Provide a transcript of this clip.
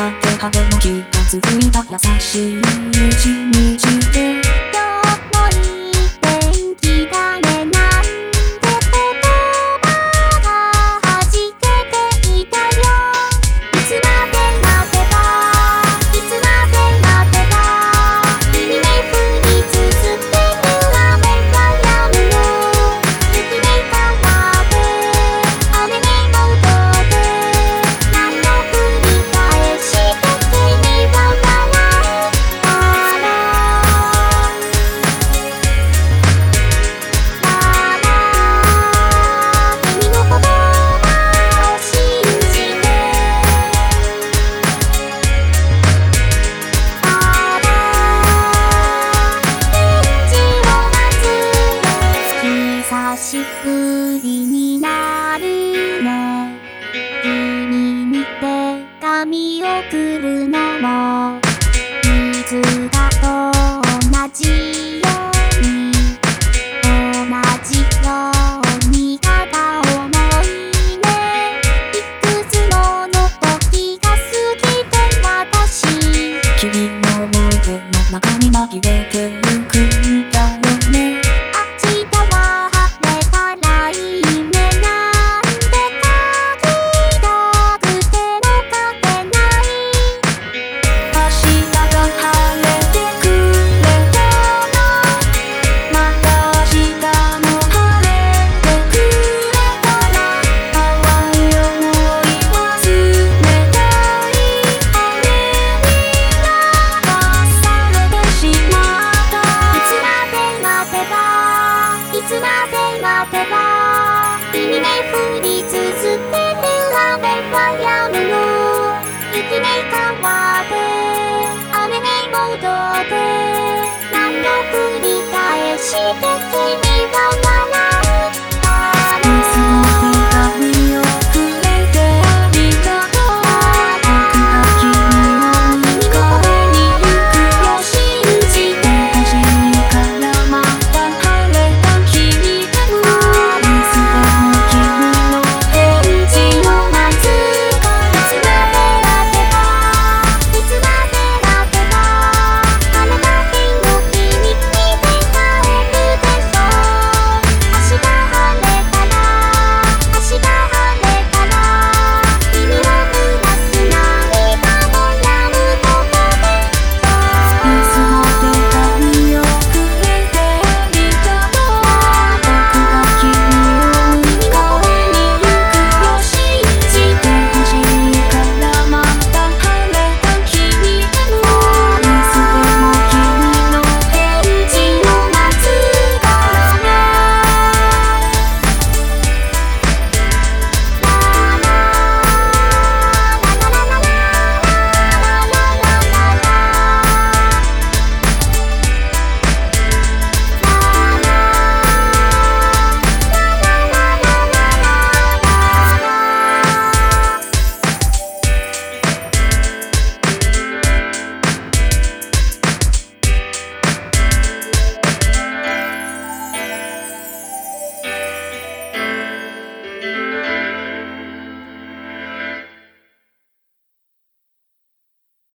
だけ歯でも気がついた優しい一日で。ぶりになるね君に手紙送るのも。